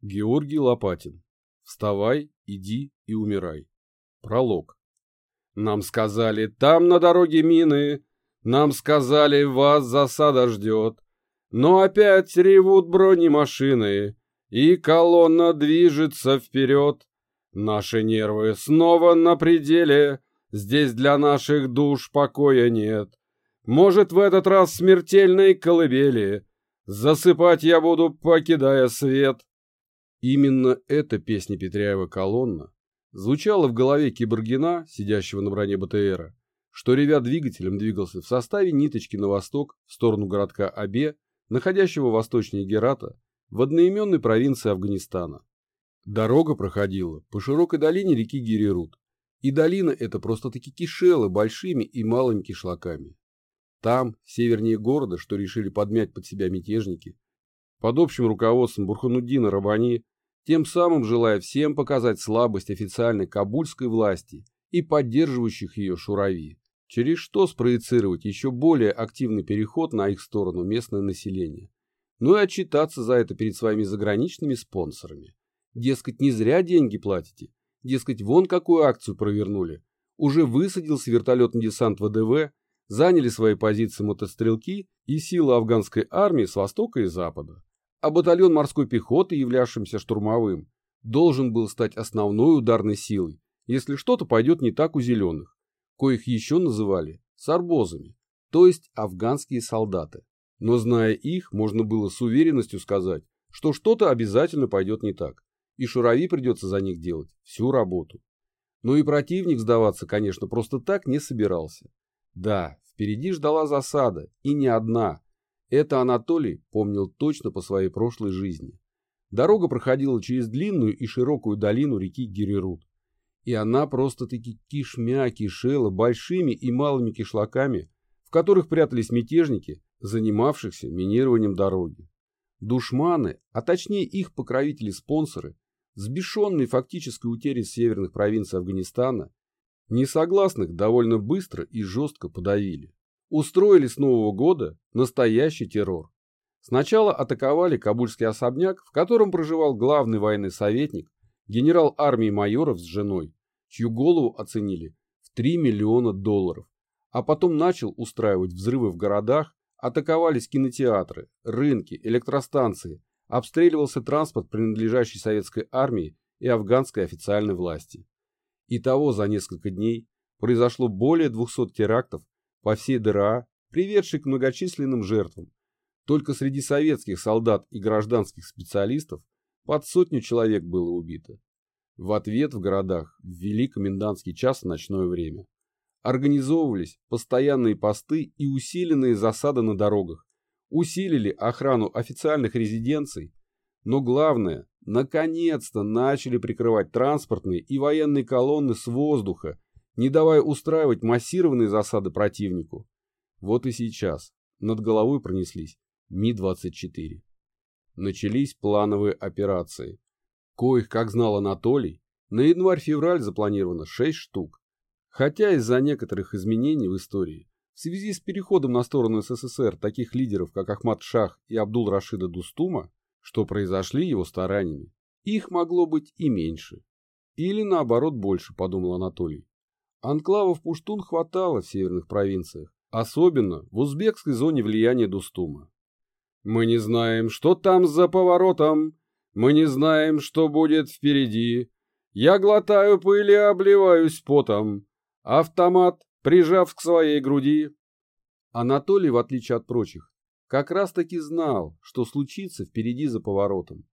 Георгий Лопатин. Вставай, иди и умирай. Пролог. Нам сказали, там на дороге мины, нам сказали, вас засада ждет. Но опять ревут бронемашины, и колонна движется вперед. Наши нервы снова на пределе, здесь для наших душ покоя нет. Может, в этот раз смертельной колыбели засыпать я буду, покидая свет. Именно эта песня Петряева «Колонна» звучала в голове Киборгина, сидящего на броне БТРа, что ревя двигателем двигался в составе ниточки на восток в сторону городка Абе, находящего восточнее Герата, в одноименной провинции Афганистана. Дорога проходила по широкой долине реки Гирирут, и долина эта просто-таки кишела большими и малыми кишлаками. Там, севернее города, что решили подмять под себя мятежники, под общим руководством Бурхануддина Рабани, тем самым желая всем показать слабость официальной кабульской власти и поддерживающих ее шурави, через что спроецировать еще более активный переход на их сторону местное население, ну и отчитаться за это перед своими заграничными спонсорами. Дескать, не зря деньги платите, дескать, вон какую акцию провернули, уже высадился вертолетный десант ВДВ, заняли свои позиции мотострелки и силы афганской армии с востока и запада а батальон морской пехоты, являвшимся штурмовым, должен был стать основной ударной силой, если что-то пойдет не так у зеленых, коих еще называли сарбозами, то есть афганские солдаты. Но зная их, можно было с уверенностью сказать, что что-то обязательно пойдет не так, и Шурави придется за них делать всю работу. Но и противник сдаваться, конечно, просто так не собирался. Да, впереди ждала засада, и не одна, это Анатолий помнил точно по своей прошлой жизни. Дорога проходила через длинную и широкую долину реки Гирирут. И она просто-таки кишмя кишела большими и малыми кишлаками, в которых прятались мятежники, занимавшихся минированием дороги. Душманы, а точнее их покровители-спонсоры, сбешенные фактической утерей северных провинций Афганистана, несогласных довольно быстро и жестко подавили устроили с Нового года настоящий террор. Сначала атаковали кабульский особняк, в котором проживал главный военный советник, генерал армии майоров с женой, чью голову оценили в 3 миллиона долларов, а потом начал устраивать взрывы в городах, атаковались кинотеатры, рынки, электростанции, обстреливался транспорт, принадлежащий советской армии и афганской официальной власти. Итого за несколько дней произошло более 200 терактов по всей ДРА, приведший к многочисленным жертвам. Только среди советских солдат и гражданских специалистов под сотню человек было убито. В ответ в городах ввели комендантский час в ночное время. Организовывались постоянные посты и усиленные засады на дорогах, усилили охрану официальных резиденций, но главное, наконец-то начали прикрывать транспортные и военные колонны с воздуха не давая устраивать массированные засады противнику. Вот и сейчас над головой пронеслись Ми-24. Начались плановые операции, коих, как знал Анатолий, на январь-февраль запланировано 6 штук. Хотя из-за некоторых изменений в истории, в связи с переходом на сторону СССР таких лидеров, как Ахмад Шах и Абдул-Рашида Дустума, что произошли его стараниями, их могло быть и меньше. Или наоборот больше, подумал Анатолий. Анклавов пуштун хватало в северных провинциях, особенно в узбекской зоне влияния Дустума. Мы не знаем, что там за поворотом, мы не знаем, что будет впереди. Я глотаю пыль и обливаюсь потом. Автомат, прижав к своей груди. Анатолий, в отличие от прочих, как раз-таки знал, что случится впереди за поворотом.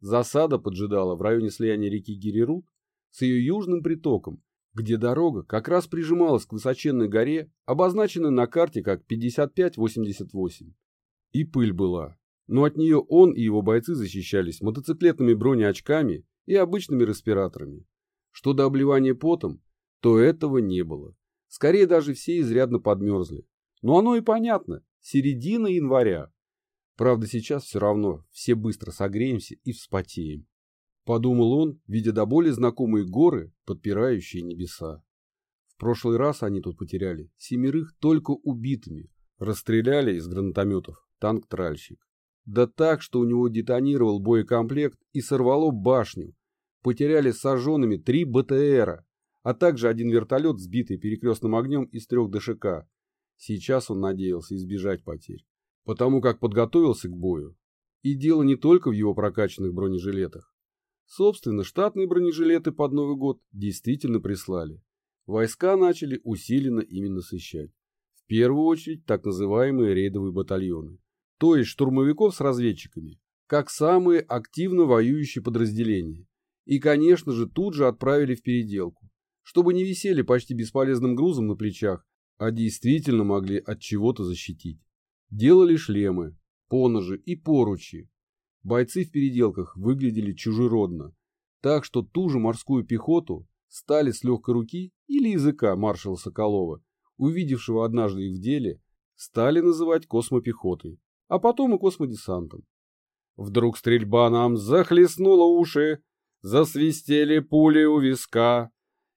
Засада поджидала в районе слияния реки Гирирут с ее южным притоком где дорога как раз прижималась к высоченной горе, обозначенной на карте как 5588. И пыль была, но от нее он и его бойцы защищались мотоциклетными бронеочками и обычными респираторами. Что до обливания потом, то этого не было. Скорее даже все изрядно подмерзли. Но оно и понятно, середина января. Правда, сейчас все равно все быстро согреемся и вспотеем. Подумал он, видя до боли знакомые горы, подпирающие небеса. В прошлый раз они тут потеряли семерых только убитыми. Расстреляли из гранатометов танк-тральщик. Да так, что у него детонировал боекомплект и сорвало башню. Потеряли сожженными три БТРа, а также один вертолет, сбитый перекрестным огнем из трех ДШК. Сейчас он надеялся избежать потерь, потому как подготовился к бою. И дело не только в его прокачанных бронежилетах. Собственно, штатные бронежилеты под Новый год действительно прислали. Войска начали усиленно ими насыщать. В первую очередь так называемые рейдовые батальоны, то есть штурмовиков с разведчиками, как самые активно воюющие подразделения. И, конечно же, тут же отправили в переделку, чтобы не висели почти бесполезным грузом на плечах, а действительно могли от чего-то защитить. Делали шлемы, поножи и поручи, Бойцы в переделках выглядели чужеродно, так что ту же морскую пехоту стали с легкой руки или языка маршала Соколова, увидевшего однажды их в деле, стали называть космопехотой, а потом и космодесантом. Вдруг стрельба нам захлестнула уши, засвистели пули у виска,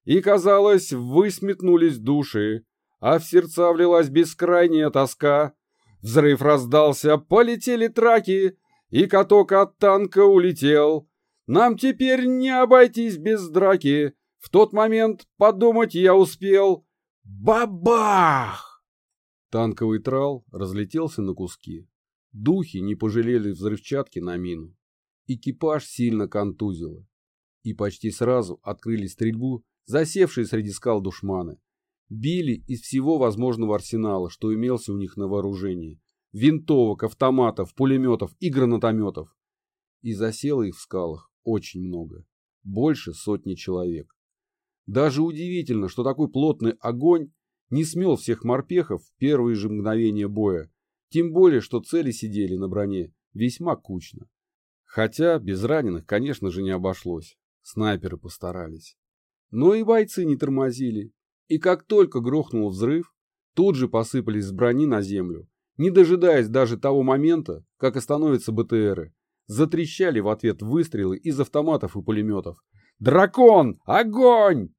и, казалось, высметнулись души, а в сердца влилась бескрайняя тоска. Взрыв раздался, полетели траки, и каток от танка улетел. Нам теперь не обойтись без драки. В тот момент подумать я успел. Бабах! Танковый трал разлетелся на куски. Духи не пожалели взрывчатки на мину. Экипаж сильно контузило. И почти сразу открыли стрельбу, засевшие среди скал душманы. Били из всего возможного арсенала, что имелся у них на вооружении винтовок, автоматов, пулеметов и гранатометов. И засело их в скалах очень много. Больше сотни человек. Даже удивительно, что такой плотный огонь не смел всех морпехов в первые же мгновения боя. Тем более, что цели сидели на броне весьма кучно. Хотя без раненых, конечно же, не обошлось. Снайперы постарались. Но и бойцы не тормозили. И как только грохнул взрыв, тут же посыпались с брони на землю не дожидаясь даже того момента, как остановятся БТРы. Затрещали в ответ выстрелы из автоматов и пулеметов. «Дракон! Огонь!»